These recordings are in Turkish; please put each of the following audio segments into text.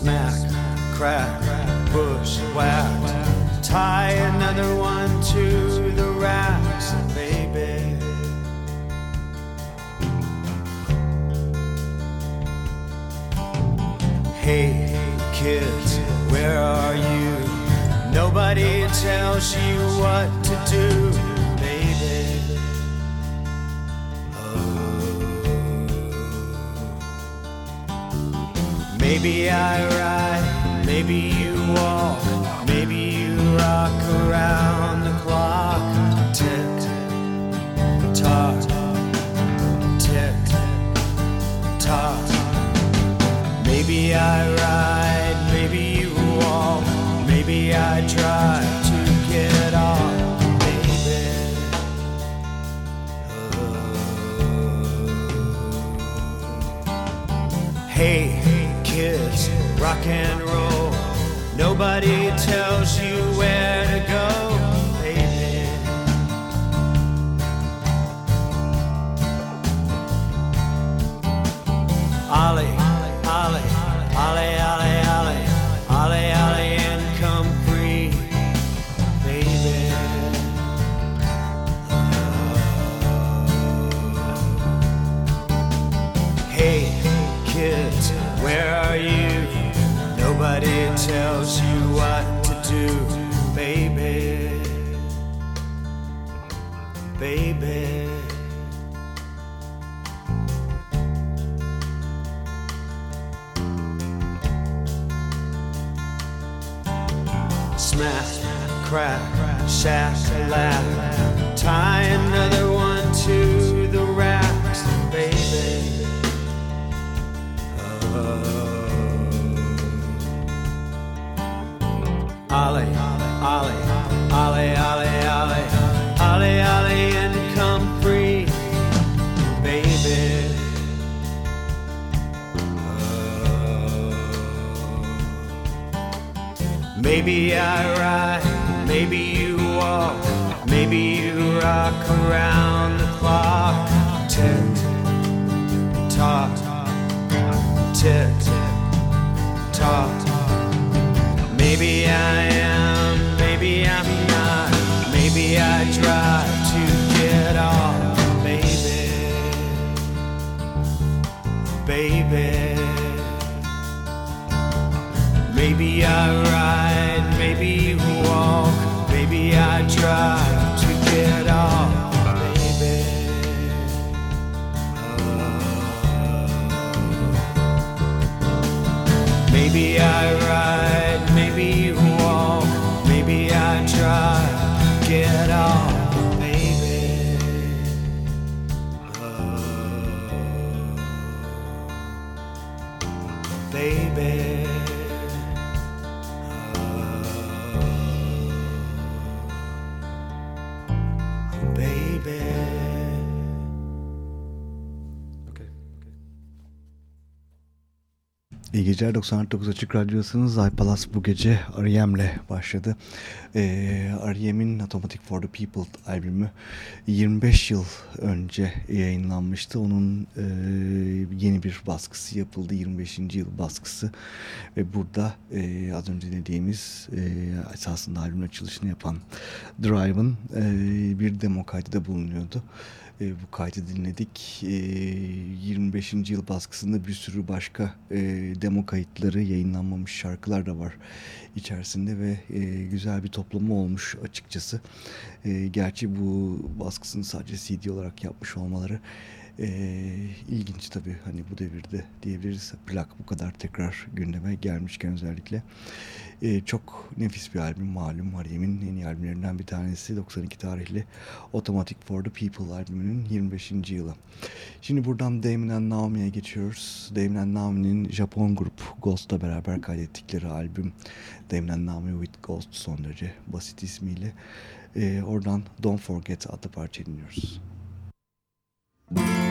Smack, crack, bush whack. Tie another one to the racks, baby. Hey, kids, where are you? Nobody tells you what to do, Maybe I ride, maybe you walk, maybe you rock around the clock. Tick, tock, tick, tock. Maybe I ride, maybe you walk, maybe I drive and roll. Nobody tells you where Smack, crack, shack, laugh. Tie another one to the racks, baby. Oh. Ollie, Ollie, Ollie, Maybe I ride, maybe you walk, maybe you rock around the clock. Tick, tock, tick, tock. Maybe I am, maybe I'm not. Maybe I try to get off, baby, baby. Maybe I ride, I try to get off, baby. Oh. Maybe I İyi geceler 99 Açık Radyosu'nuz iPalas bu gece R.E.M'le başladı. Ee, R.E.M'in Automatic for the People albümü 25 yıl önce yayınlanmıştı. Onun e, yeni bir baskısı yapıldı. 25. yıl baskısı. Ve burada e, az önce dediğimiz e, esasında albümün açılışını yapan Drive'ın e, bir demo kaydı da bulunuyordu. Bu kaydı dinledik. E, 25. yıl baskısında bir sürü başka e, demo kayıtları, yayınlanmamış şarkılar da var içerisinde ve e, güzel bir toplama olmuş açıkçası. E, gerçi bu baskısını sadece CD olarak yapmış olmaları e, ilginç tabii hani bu devirde diyebiliriz. Plak bu kadar tekrar gündeme gelmişken özellikle. E, çok nefis bir albüm malum. Meryem'in en iyi albümlerinden bir tanesi 92 tarihli Automatic for the People albümünün 25. yılı. Şimdi buradan Damon and Naomi'ye geçiyoruz. Damon and Naomi'nin Japon grup Ghost'la beraber kaydettikleri albüm Damon and Naomi with Ghost son derece basit ismiyle. E, oradan Don't Forget adlı parça dinliyoruz. Müzik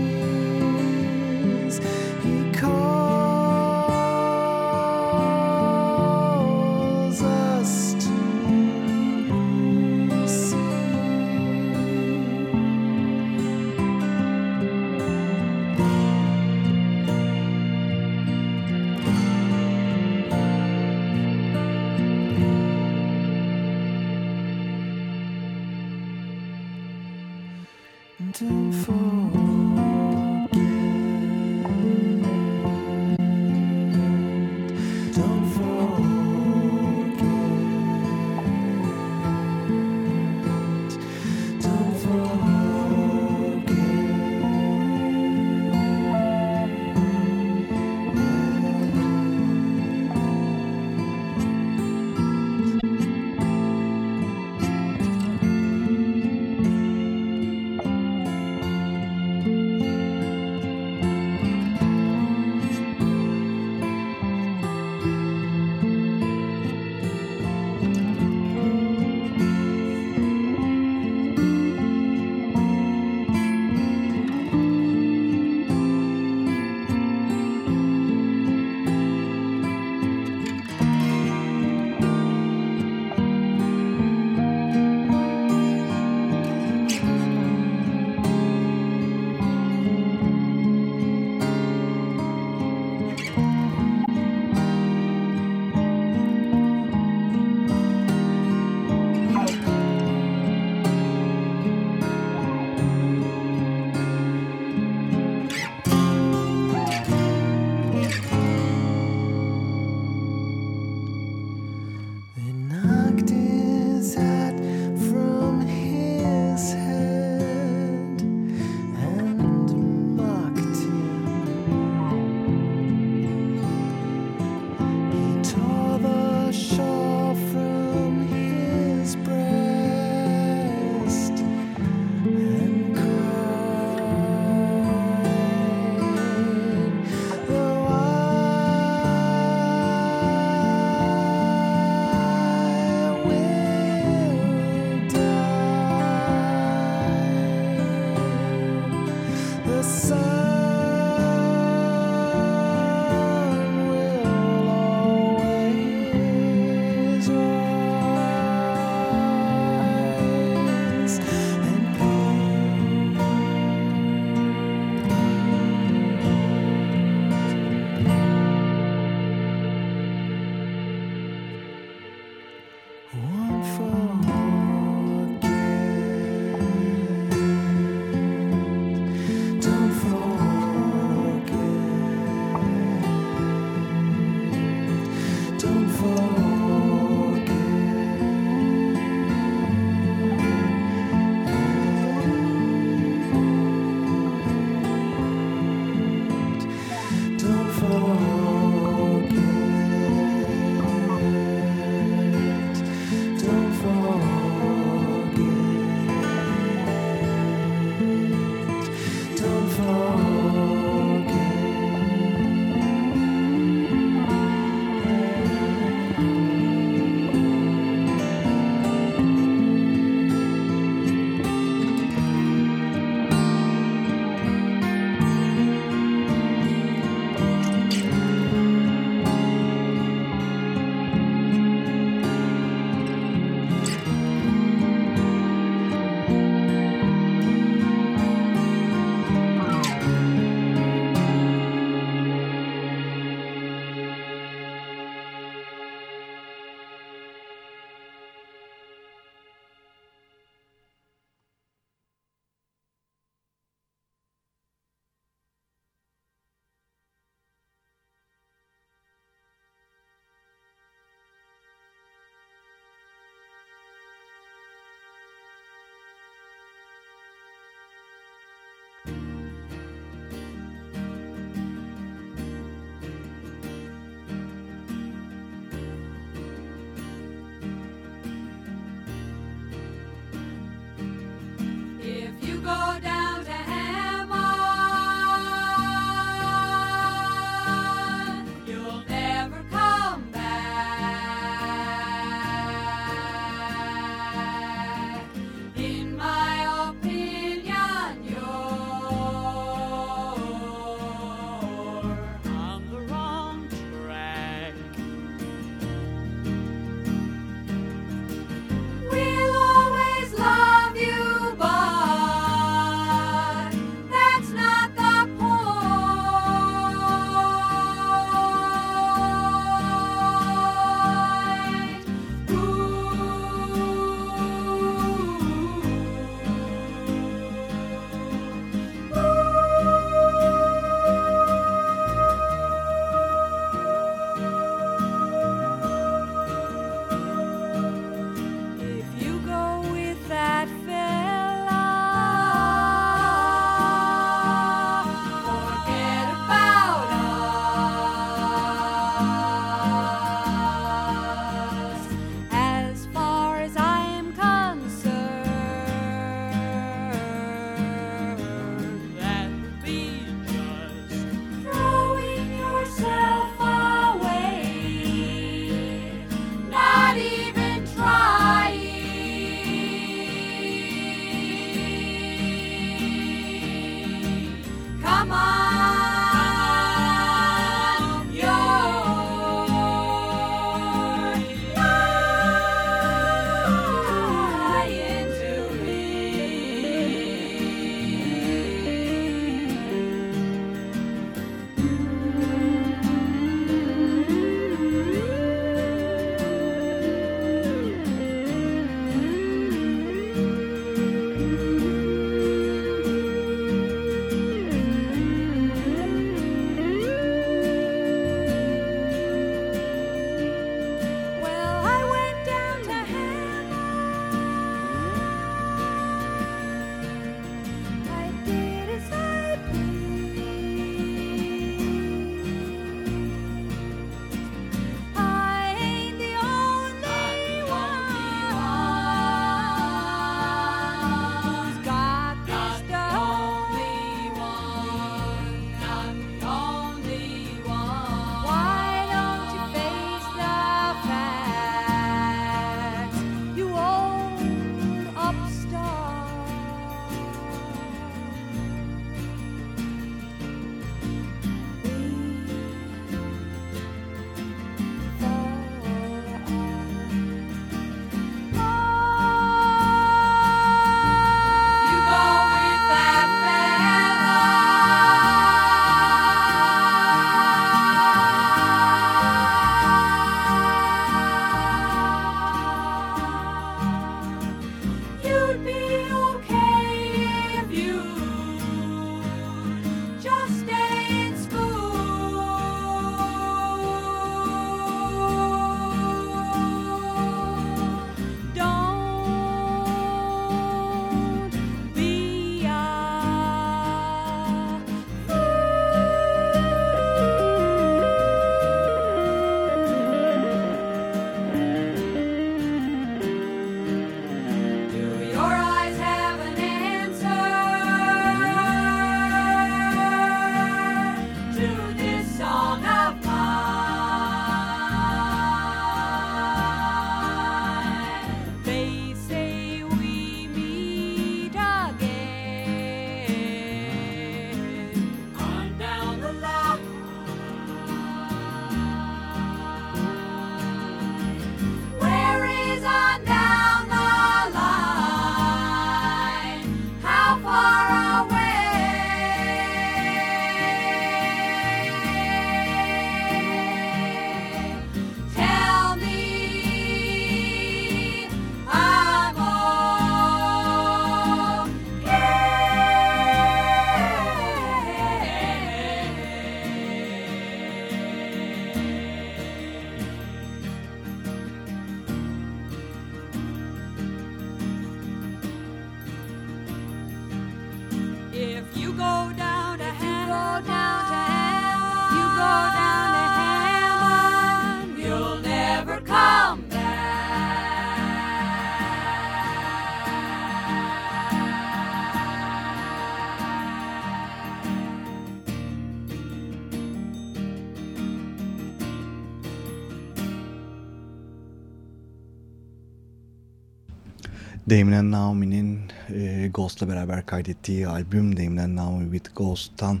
Damien Naomi'nin e, Ghost'la beraber kaydettiği albüm Damien Naomi with Ghost'tan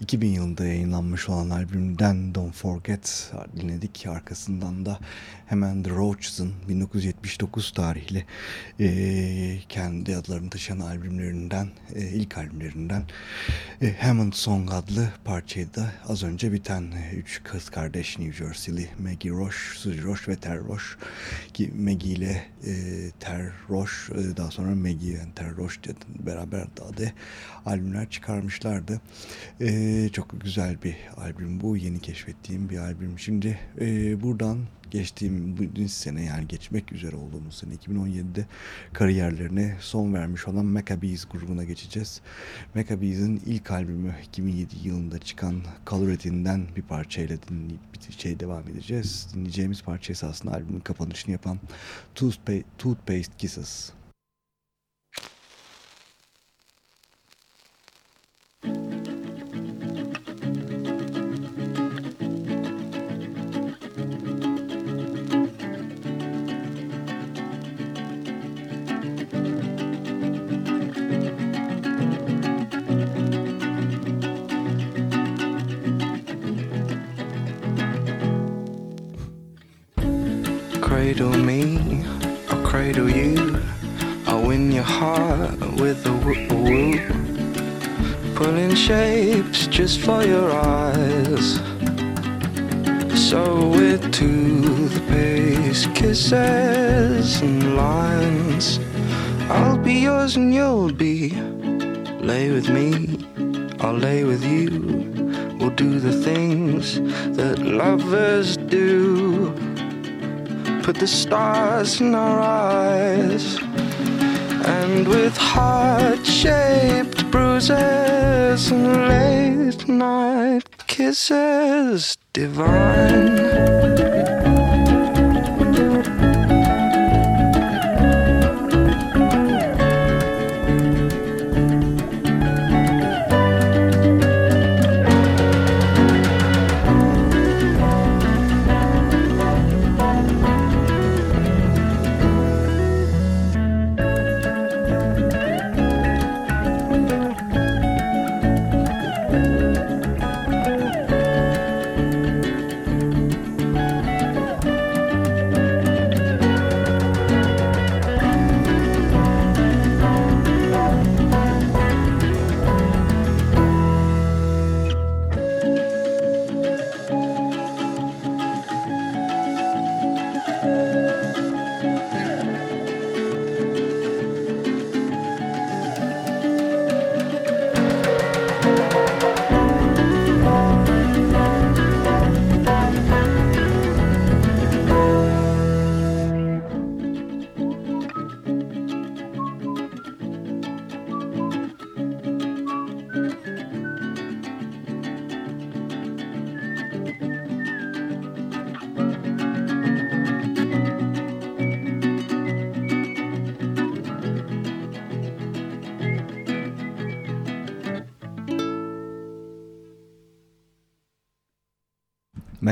2000 yılında yayınlanmış olan albümden Don't Forget dinledik. Arkasından da hemen The Roaches'ın 1979 tarihli e, kendi adlarını taşıyan albümlerinden, e, ilk albümlerinden e, Hammond Song adlı parçayı da az önce biten e, üç kız kardeş New Jersey'li Maggie Roche, Suzy Roche ve Ter Roche ki Maggie ile e, Ter Roche e, daha sonra Maggie and Ter Roche beraber daha da albümler çıkarmışlardı. E, çok güzel bir albüm bu. Yeni keşfettiğim bir albüm. Şimdi e, buradan geçtiğim geçtiğimiz sene yani geçmek üzere olduğumuz sene 2017'de kariyerlerine son vermiş olan Maccabees grubuna geçeceğiz. Maccabees'in ilk albümü 2007 yılında çıkan Color It'inden bir parçayla dinleyip bir şey devam edeceğiz. Dinleyeceğimiz parça esasında albümün kapanışını yapan Toothpaste, Toothpaste Kisses. Thank you. Just for your eyes. So we're to the pace, kisses and lines. I'll be yours and you'll be. Lay with me, I'll lay with you. We'll do the things that lovers do. Put the stars in our eyes. And with heart shaped bruises and late night kisses divine.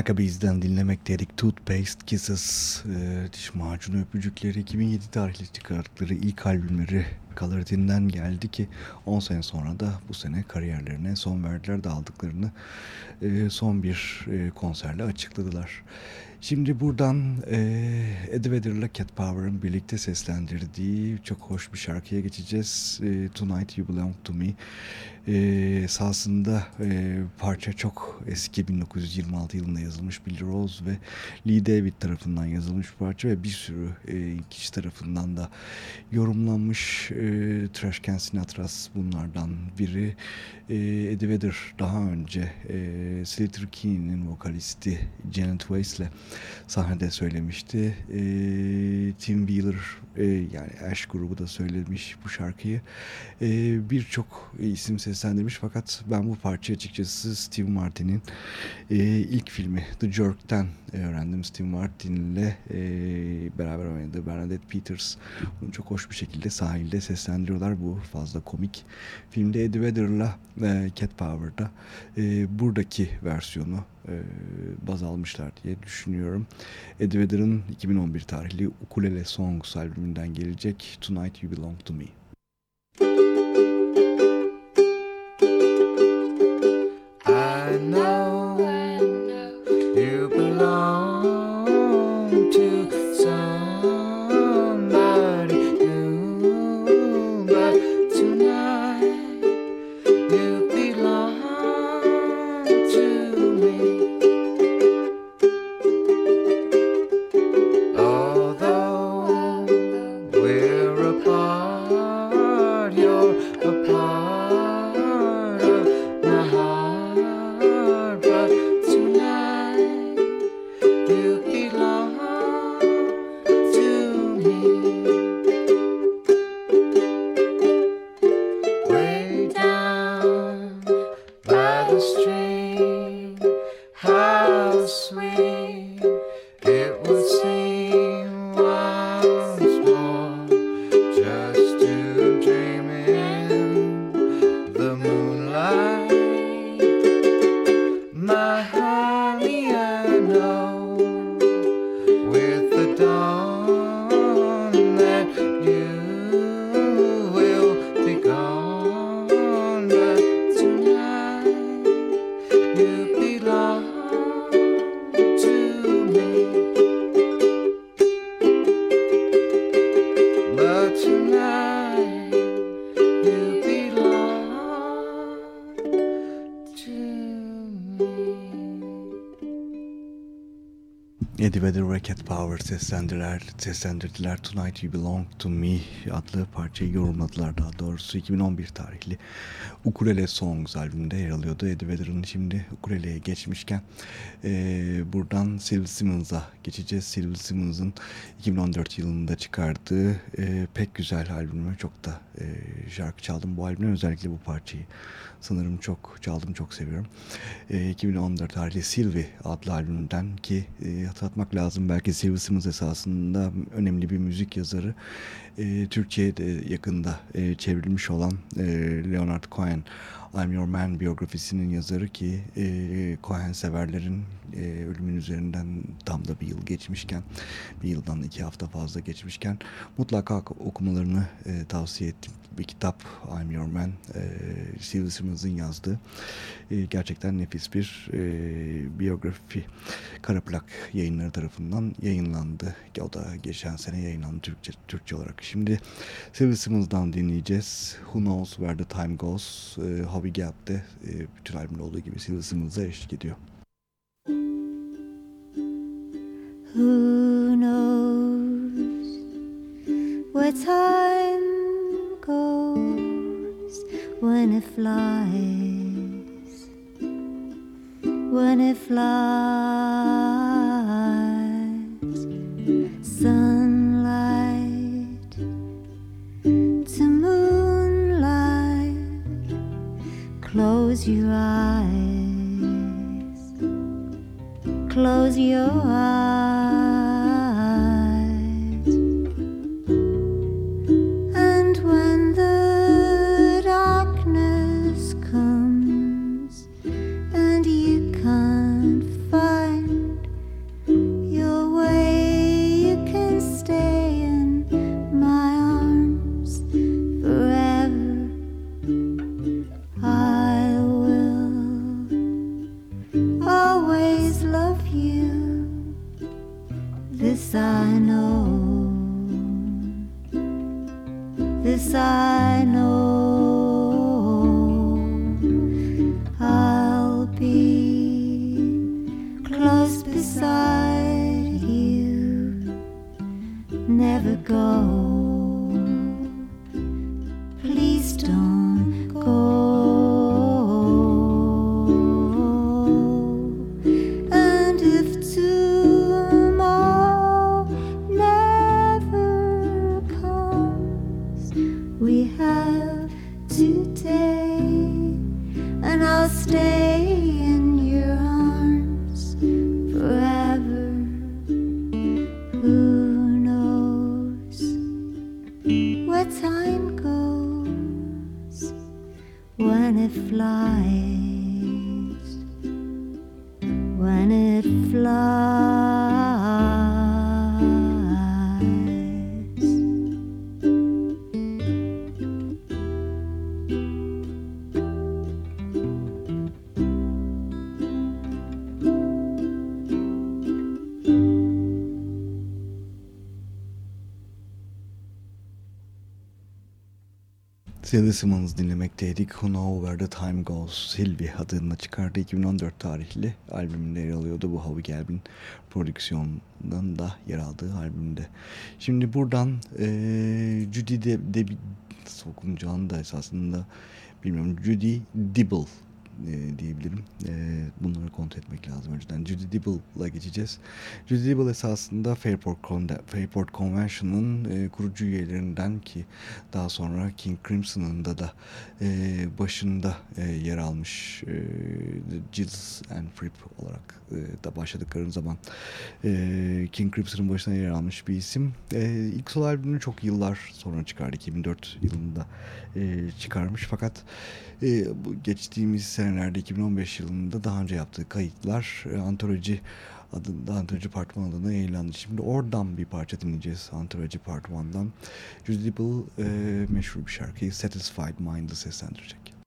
Maccabees'den dinlemekteydik. Toothpaste Kisses, e, diş macunu öpücükleri 2007 tarihli çıkarttıkları ilk albümleri Colour'dinden geldi ki 10 sene sonra da bu sene kariyerlerine son verdiler de aldıklarını e, son bir e, konserle açıkladılar. Şimdi buradan e, Eddie Vedder ile Cat Power'ın birlikte seslendirdiği çok hoş bir şarkıya geçeceğiz. E, Tonight You Belong To Me. E, esasında e, parça çok eski 1926 yılında yazılmış Billy Rose ve Lee David tarafından yazılmış parça ve bir sürü e, kişi tarafından da yorumlanmış. E, Trash Can Sinatras bunlardan biri. E, Eddie Vedder daha önce e, Slater Kinney'nin vokalisti Janet Weiss ile sahnede söylemişti. E, Tim Wheeler e, yani Ash grubu da söylemiş bu şarkıyı. E, Birçok isim seslendirmiş fakat ben bu parçayı açıkçası Steve Martin'in e, ilk filmi The Jerk'ten öğrendim. Steve Martin ile e, beraber oynadığı Bernadette Peters bunu çok hoş bir şekilde sahilde seslendiriyorlar. Bu fazla komik. Filmde Eddie Vedder'la e, Cat Power'da e, buradaki versiyonu e, baz almışlar diye düşünüyorum. Eddie Vedder'ın 2011 tarihli Ukulele Songs albümünden gelecek Tonight You Belong To Me. I know seslendiler, seslendirdiler Tonight You Belong To Me adlı parçayı yorumladılar daha doğrusu 2011 tarihli Ukulele Songs albümünde yer alıyordu. Eddie Vedder'ın şimdi ukuleleye geçmişken e, buradan Sylvie Simmons'a geçeceğiz. Sylvie Simmons'ın 2014 yılında çıkardığı e, pek güzel albümü çok da e, şarkı çaldım bu albümden özellikle bu parçayı sanırım çok çaldım çok seviyorum. E, 2014 tarihli Sylvie adlı albümden ki e, hatırlatmak lazım belki Sylvie Simmons esasında önemli bir müzik yazarı. E, Türkiye'de yakında e, çevrilmiş olan e, Leonard Cohen I'm Your Man biyografisinin yazarı ki e, Cohen severlerin e, ölümün üzerinden tam da bir yıl geçmişken bir yıldan iki hafta fazla geçmişken mutlaka okumalarını e, tavsiye ettim. Bir kitap I'm Your Man e, Steve Simmons'ın yazdığı e, gerçekten nefis bir e, biyografi Karaplak yayınları tarafından yayınlandı. O da geçen sene yayınlandı Türkçe, Türkçe olarak. Şimdi Steve Simmons'dan dinleyeceğiz. Who Knows Where the Time Goes e, Hobby Gap'te e, bütün albümde olduğu gibi Steve Simmons'a eşlik ediyor. Who knows where time goes when it flies, when it flies, sunlight to moonlight, close your eyes, close your eyes. When it flies? Sylvie Simmons dinlemekteydik. Who Know Where the Time Goes. Sylvie adını çıkardığı 2014 tarihli albümünde yer alıyordu. Bu Howie Gelb'in prodüksiyonundan da yer aldığı albümde. Şimdi buradan e, Judy de, de sokunacağını da esasında bilmiyorum. Judy Dibble e, diyebilirim. E, bunları kontrol etmek lazım önceden. Judy Dibble'la geçeceğiz. Judy Dibble esasında Fairport, Con- Fairport Convention'ın e, kurucu üyelerinden ki daha sonra King Crimson'ın da e, başında e, yer almış e, Jills and Fripp olarak e, da başladıkları zaman e, King Crimson'ın başına yer almış bir isim. E, ilk solo albümünü çok yıllar sonra çıkardı. 2004 yılında e, çıkarmış fakat bu geçtiğimiz senelerde 2015 yılında daha önce yaptığı kayıtlar e, antoloji adında Antoloji Part 1 adına yayınlandı. Şimdi oradan bir parça dinleyeceğiz Antoloji Part 1'dan. Judy Dibble e, meşhur bir şarkıyı Satisfied Mind'ı seslendirecek.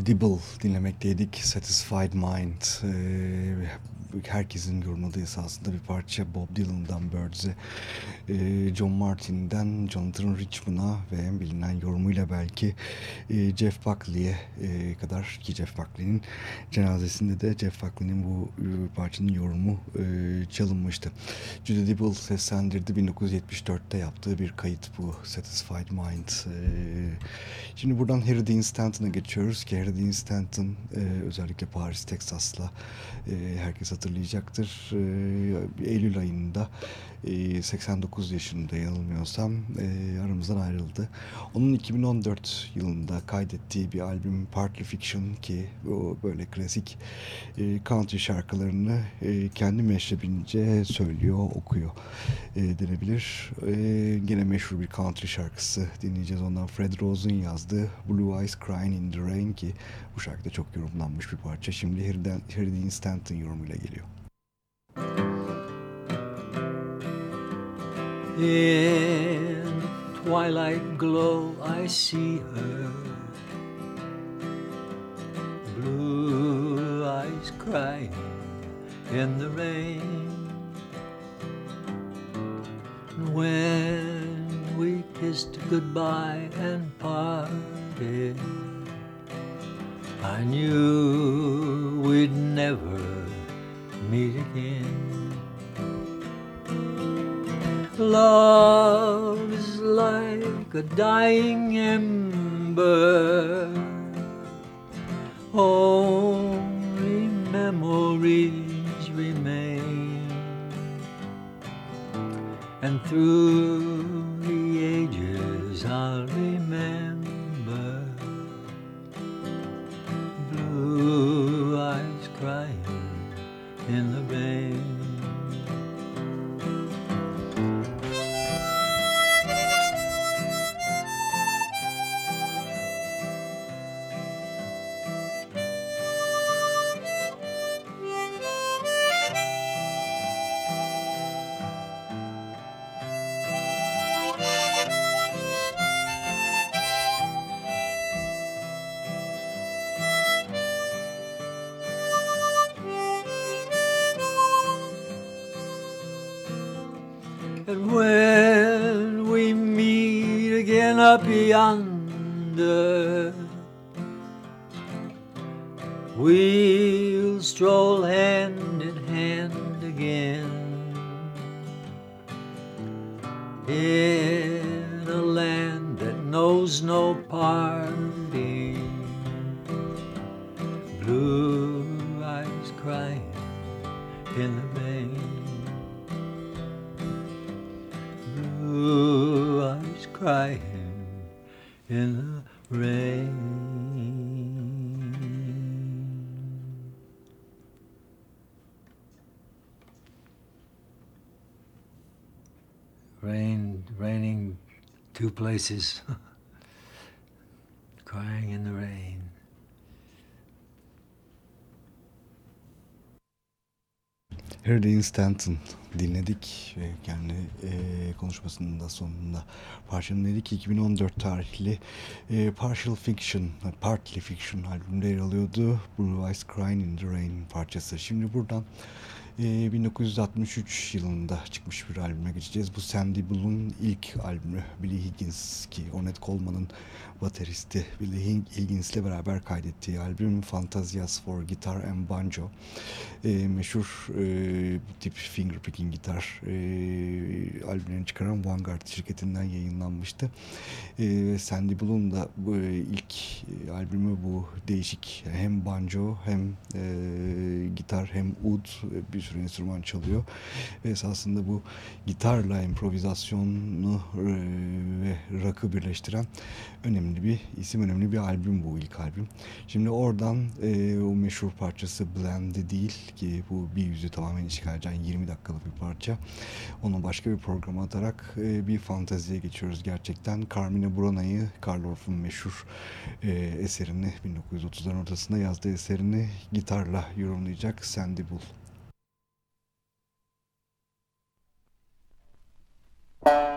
Julie Dibble dinlemekteydik. Satisfied Mind. Ee, herkesin yorumladığı esasında bir parça Bob Dylan'dan Birds'e, John Martin'den Jonathan Richman'a ve bilinen yorumuyla belki ee, Jeff Buckley'e ee, kadar ki Jeff Buckley'nin cenazesinde de Jeff Buckley'nin bu ee, parçanın yorumu ee, çalınmıştı. Julie Dibble seslendirdi 1974'te yaptığı bir kayıt bu Satisfied Mind. Ee, şimdi buradan Harry Dean Stanton'a geçiyoruz ki Harry Dean Stanton e, özellikle Paris, Texas'la e, herkes hatırlayacaktır. E, Eylül ayında e, 89 yaşında yanılmıyorsam e, aramızdan ayrıldı. Onun 2014 yılında kaydettiği bir albüm Partly Fiction ki o böyle klasik e, country şarkılarını kendi meşrebince söylüyor, okuyor denebilir. Gene meşhur bir country şarkısı dinleyeceğiz ondan. Fred Rose'un yazdığı Blue Eyes Crying in the Rain ki bu şarkıda çok yorumlanmış bir parça. Şimdi Dean Stanton yorumuyla geliyor. In twilight glow, I see her. Blue eyes crying in the rain. When we kissed goodbye and parted, I knew we'd never meet again. Love is like a dying ember. Only memories remain. And through the ages I'll beyond. Places, crying in the rain. Harry Stanton dinledik ve kendi e, konuşmasının da sonunda parçanın dedik ki 2014 tarihli e, Partial Fiction, Partly Fiction albümünde yer alıyordu. Blue Eyes Crying in the Rain parçası. Şimdi buradan 1963 ee, yılında çıkmış bir albüme geçeceğiz. Bu Sandy Blue'un ilk albümü. Billy Higgins ki Ornette Coleman'ın bateristi Billy Higgins'le beraber kaydettiği albüm Fantasias for Guitar and Banjo. E, meşhur e, tip fingerpicking gitar e, albümlerini çıkaran Vanguard şirketinden yayınlanmıştı. E, Sandy Blue'un da bu, e, ilk e, albümü bu değişik hem banjo hem e, gitar hem ud bir bir sürü enstrüman çalıyor. Ve esasında bu gitarla improvizasyonu e, ve rock'ı birleştiren önemli bir isim, önemli bir albüm bu ilk albüm. Şimdi oradan e, o meşhur parçası Blend'i değil ki bu bir yüzü tamamen işgal eden 20 dakikalık bir parça. Onu başka bir programa atarak e, bir fanteziye geçiyoruz gerçekten. Carmine Burana'yı, Karl Orff'un meşhur e, eserini 1930'ların ortasında yazdığı eserini gitarla yorumlayacak Sandy Bull. Thank you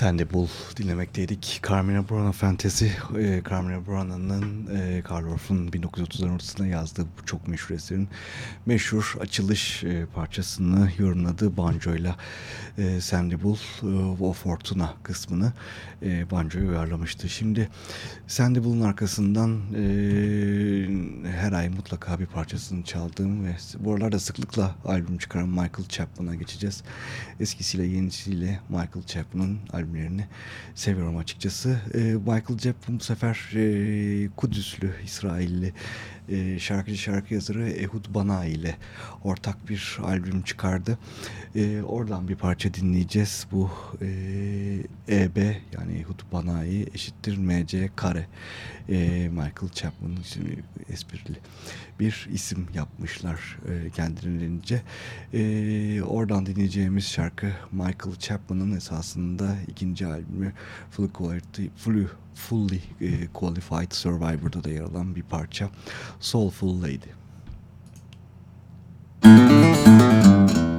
Sandy Bull dinlemekteydik. Carmina Burana Fantasy, e, Carmina Burana'nın e, Karl Orff'un 1930'ların ortasında yazdığı bu çok meşhur eserin meşhur açılış e, parçasını yorumladığı banjoyla e, Sandy Bull e, O Fortuna kısmını e, banjoya uyarlamıştı. Şimdi Sandy Bull'un arkasından e, her ay mutlaka bir parçasını çaldığım ve bu aralarda sıklıkla albüm çıkaran Michael Chapman'a geçeceğiz. Eskisiyle yenisiyle Michael Chapman'ın albümlerini seviyorum açıkçası. E, Michael Chapman bu sefer e, Kudüslü, İsrailli e, şarkıcı şarkı yazarı Ehud Bana ile ortak bir albüm çıkardı. E, oradan bir parça dinleyeceğiz. Bu e, EB yani Ehud Bana'yı eşittir MC kare. E, Michael Chapman şimdi esprili bir isim yapmışlar e, kendilerince. E, oradan dinleyeceğimiz şarkı Michael Chapman'ın esasında ikinci albümü Full Quality, Full Fully e, Qualified Survivor'da da yer alan bir parça Soulful Lady. I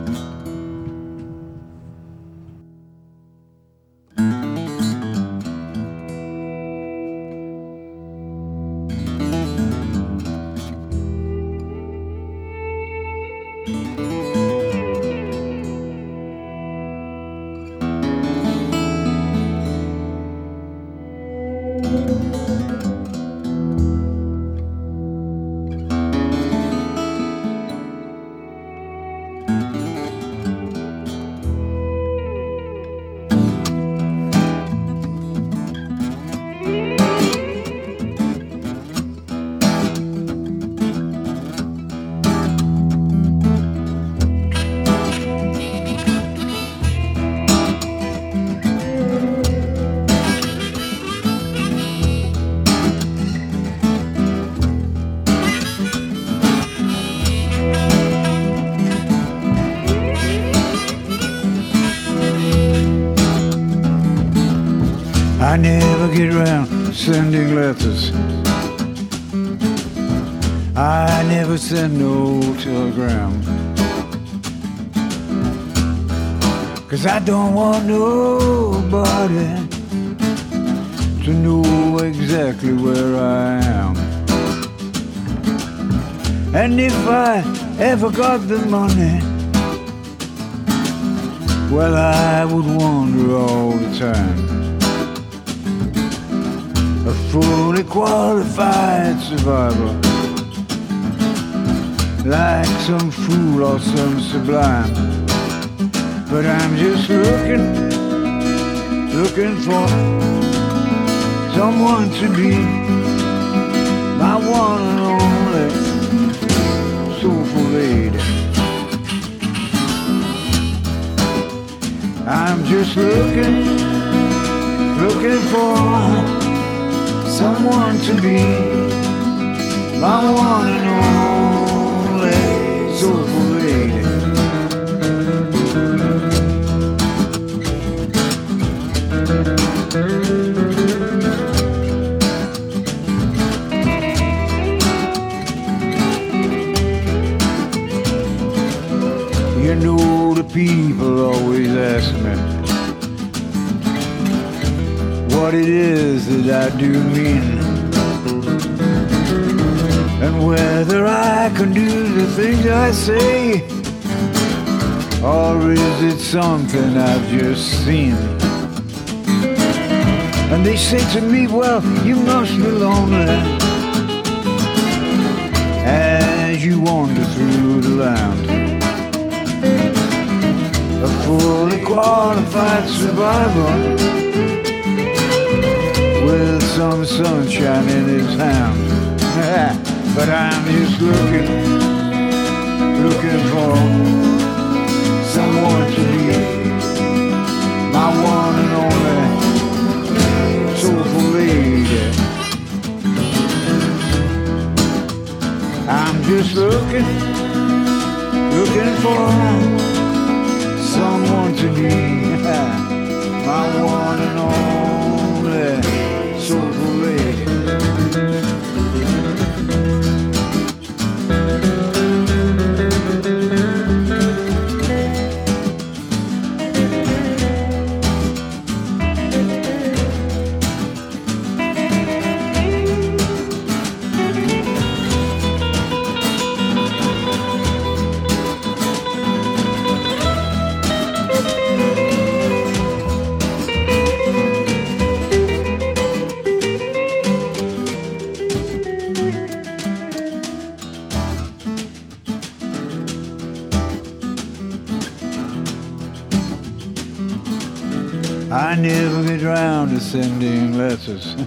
around sending letters. I never send no telegram. Cause I don't want nobody to know exactly where I am. And if I ever got the money, well, I would wonder all the time fully qualified survivor. Like some fool or some sublime. But I'm just looking, looking for someone to be my one and only soulful lady. I'm just looking, looking for someone to be my one and only soulful lady. You know the people always ask me what it is that I do mean. And whether I can do the things I say Or is it something I've just seen? And they say to me, well, you must be lonely As you wander through the land. A fully qualified survivor with some sunshine in his hand. but I'm just looking, looking for someone to be my one and only soulful lady. I'm just looking, looking for someone to be my one and only sending letters.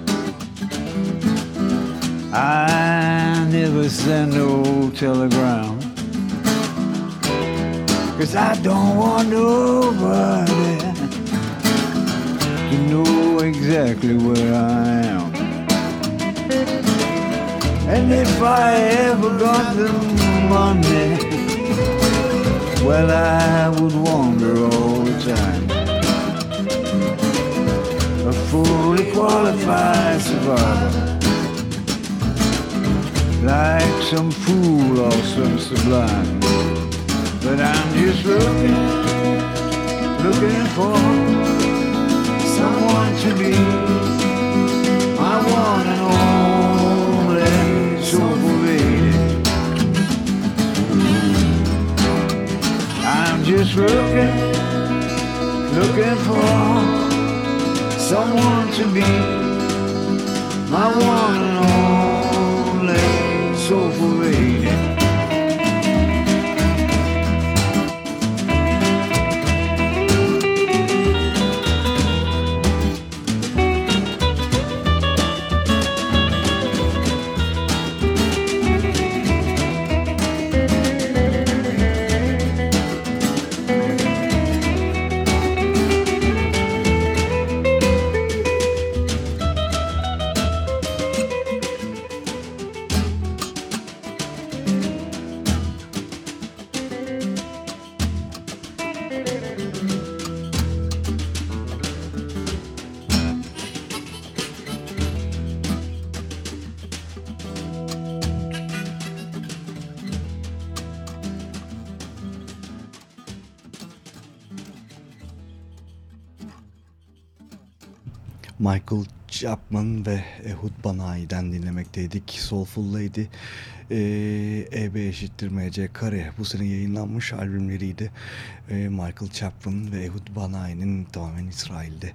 I never send no telegram. Cause I don't want nobody to know exactly where I am. And if I ever got the money, well, I would wander all the time. Fully qualified survivor. Like some fool or some sublime. But I'm just looking, looking for someone to be my one and only soulful lady. I'm just looking, looking for someone to be my one and only soulful lady. Michael Chapman ve Ehud Banai'den dinlemekteydik. Soulful Lady e, EB eşittir MC kare bu sene yayınlanmış albümleriydi. E, Michael Chapman ve Ehud Banai'nin tamamen İsrail'de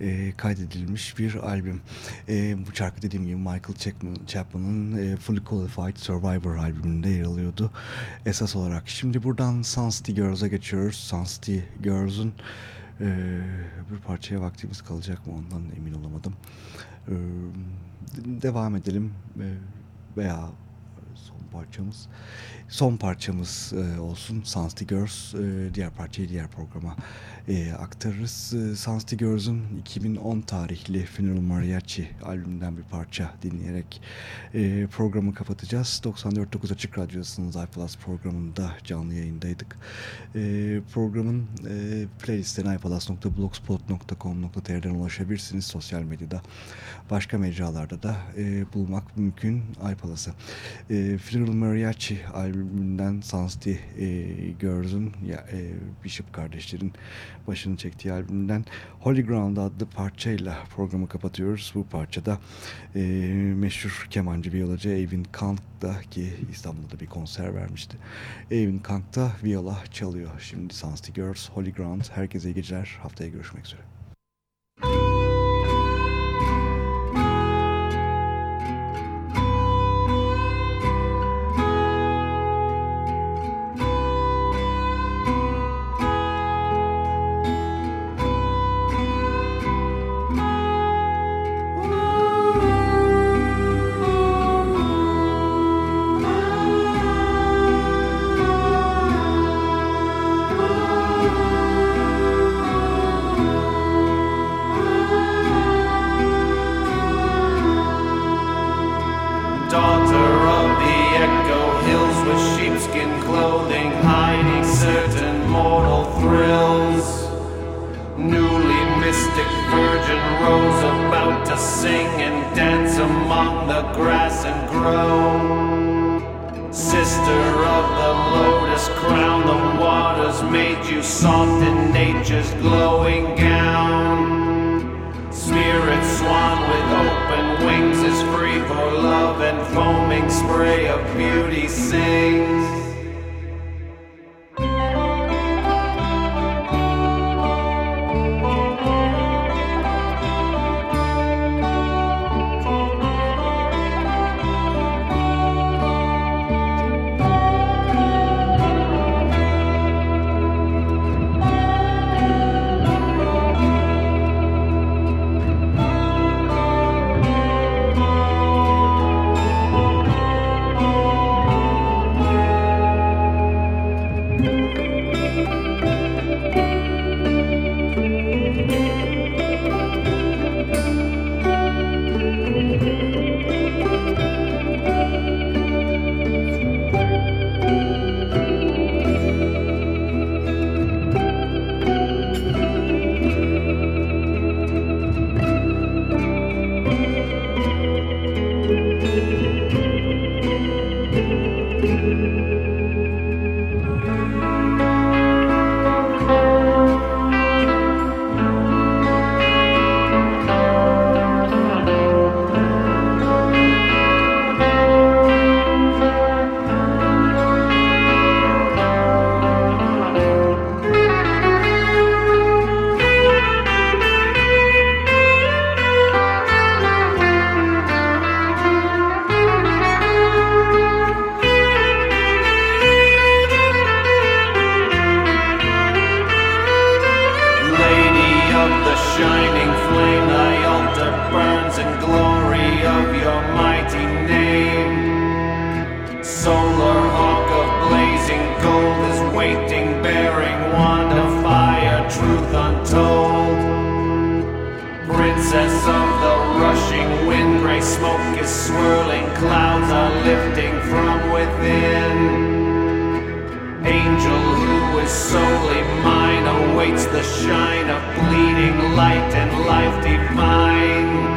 e, kaydedilmiş bir albüm. E, bu şarkı dediğim gibi Michael Chapman, Chapman'ın e, Fully Qualified Survivor albümünde yer alıyordu. Esas olarak. Şimdi buradan Sun City Girls'a geçiyoruz. Sun City Girls'un ee, bir parçaya vaktimiz kalacak mı? Ondan emin olamadım. Ee, devam edelim. Ee, veya son parçamız son parçamız e, olsun Sunty Girls e, diğer parçayı diğer programa e, aktarırız. E, Sunty Girls'un 2010 tarihli Funeral Mariachi albümünden bir parça dinleyerek e, programı kapatacağız. 94.9 Açık Radyosu'nun iPlus programında canlı yayındaydık. E, programın e, playlistine iPlus.blogspot.com.tr'den ulaşabilirsiniz. Sosyal medyada başka mecralarda da e, bulmak mümkün iPlus'ı. E, Funeral Mariachi albümünden Sunty e, Girls'un ya, e, Bishop kardeşlerin başını çektiği albümden Holy Ground adlı parçayla programı kapatıyoruz. Bu parçada e, meşhur kemancı viyolacı Evin Kank da ki İstanbul'da bir konser vermişti. Evin Kank da viola çalıyor. Şimdi Sunty Girls, Holy Ground. Herkese iyi geceler. Haftaya görüşmek üzere. Smoke is swirling, clouds are lifting from within. Angel who is solely mine awaits the shine of bleeding light and life divine.